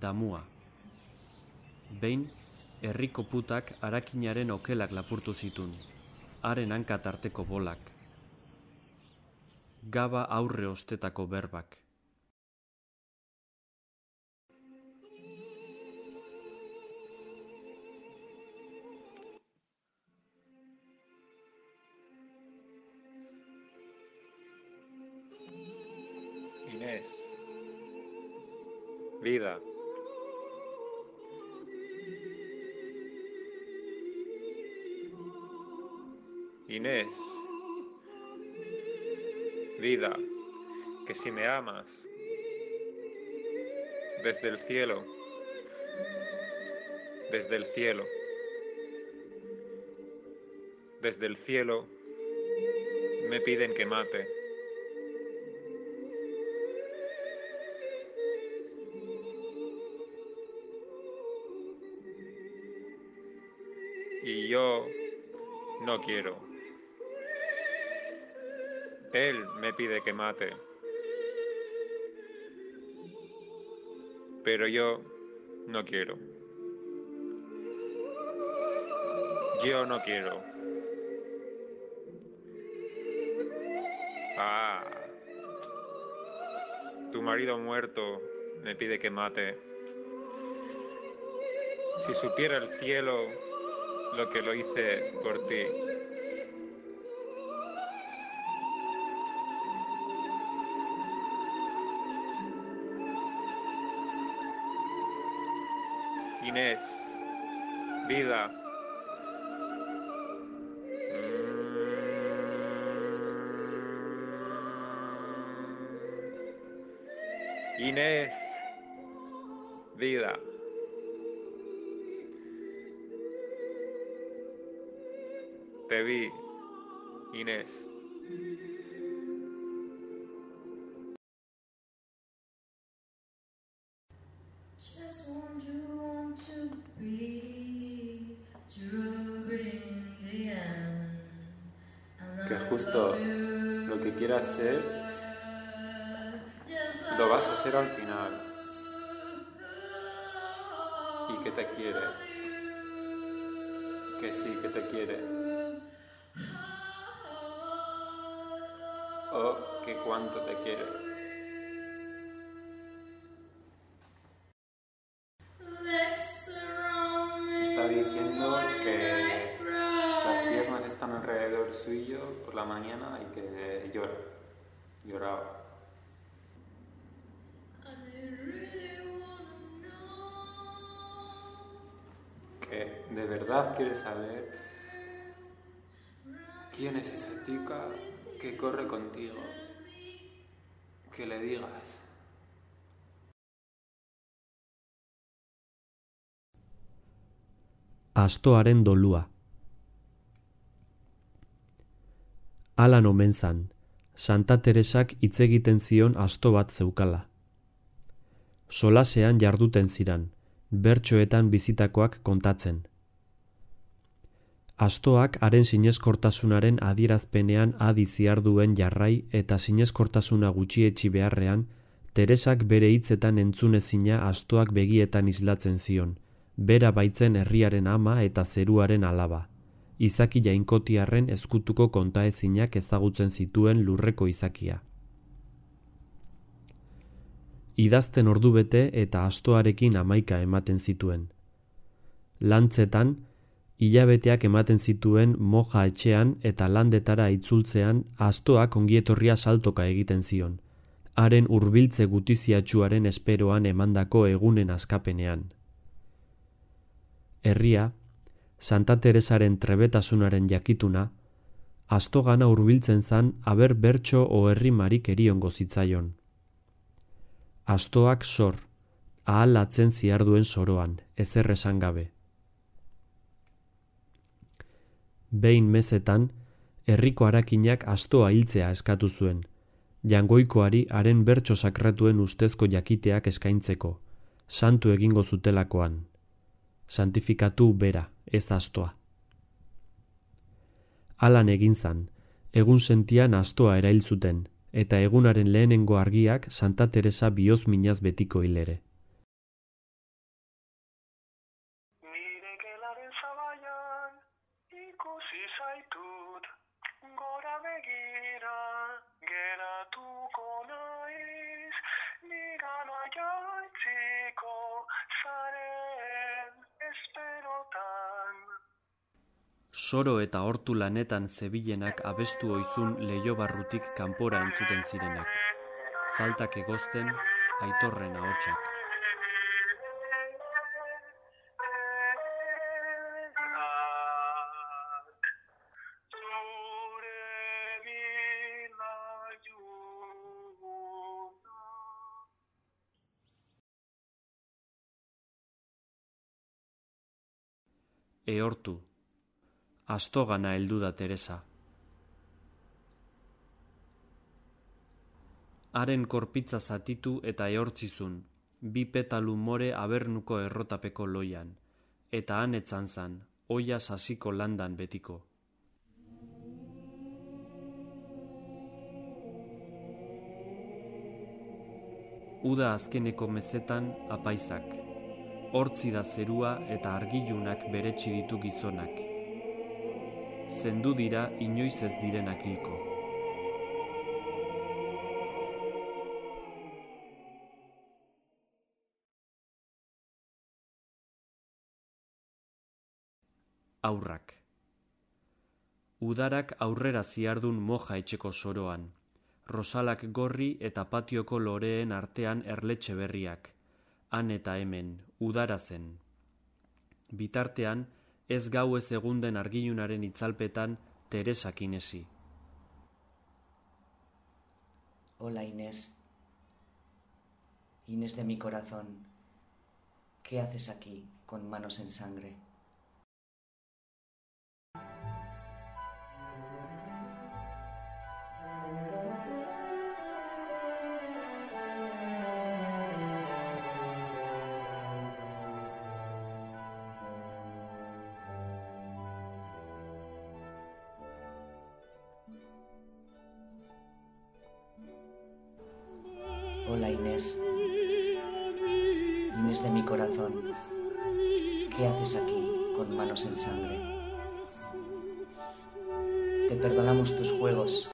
damua. Behin, herriko putak harakinaren okelak lapurtu zitun, haren hanka tarteko bolak. Gaba aurre ostetako berbak. Inés. Vida. Vida, que si me amas, desde el cielo, desde el cielo, desde el cielo, me piden que mate. Y yo no quiero. Él me pide que mate. Pero yo no quiero. Yo no quiero. Ah. Tu marido muerto me pide que mate. Si supiera el cielo lo que lo hice por ti. Inés, vida. Mm. Inés, vida. Te vi, Inés. Que justo lo que quieras Yes, lo vas a hacer al final. Y que te quiere. Que sí que te quiere. O que cuánto te quiere mañana y que llora lloraba que de verdad quieres saber quién es esa chica que corre contigo. Que le digas. Astoaren dolua. Alan omen zan, Santa Teresak hitz egiten zion asto bat zeukala. Solasean jarduten ziran, bertsoetan bizitakoak kontatzen. Astoak haren sineskortasunaren adierazpenean adi ziarduen jarrai eta sineskortasuna gutxietsi beharrean, Teresak bere hitzetan entzunezina astoak begietan islatzen zion, bera baitzen herriaren ama eta zeruaren alaba. Izaki jainkotiarren ezkutuko kontaezinak ezagutzen zituen lurreko izakia. Idazten ordubete eta astoarekin amaika ematen zituen. Lantzetan, hilabeteak ematen zituen moja etxean eta landetara itzultzean astoak ongietorria saltoka egiten zion, haren hurbiltze gutiziatsuaren esperoan emandako egunen askapenean. Herria, Santa Teresaren trebetasunaren jakituna, astogana hurbiltzen zan aber bertso o herrimarik eriongo zitzaion. Astoak sor, ahalatzen ziarduen soroan, ezer esan gabe. Behin mezetan, herriko harakinak astoa hiltzea eskatu zuen, jangoikoari haren bertso sakratuen ustezko jakiteak eskaintzeko, santu egingo zutelakoan. Santifikatu bera, ez astoa. Alan egin zan, egun sentian astoa erail zuten, eta egunaren lehenengo argiak Santa Teresa bioz minaz betiko hilere. Soro eta hortu lanetan zebilenak abestu oizun leio barrutik kanpora entzuten zirenak. Faltak egozten, aitorren ahotsak. Ehortu. Astogana heldu da Teresa. Haren korpitza zatitu eta ehortzizun, bi petalu more abernuko errotapeko loian, eta han etzan zan, oia sasiko landan betiko. Uda azkeneko mezetan apaizak, hortzi da zerua eta argilunak beretsi ditu gizonak. Zendu dira inoiz ez direnak hilko. Aurrak Udarak aurrera ziardun moja etxeko soroan. Rosalak gorri eta patioko loreen artean erletxe berriak. Han eta hemen, udara zen. Bitartean, ez gau ez egunden argilunaren itzalpetan Teresak inesi. Hola Inés. Inés de mi corazón. ¿Qué haces aquí con manos en sangre? Hola Inés. Inés de mi corazón. ¿Qué haces aquí con manos en sangre? Te perdonamos tus juegos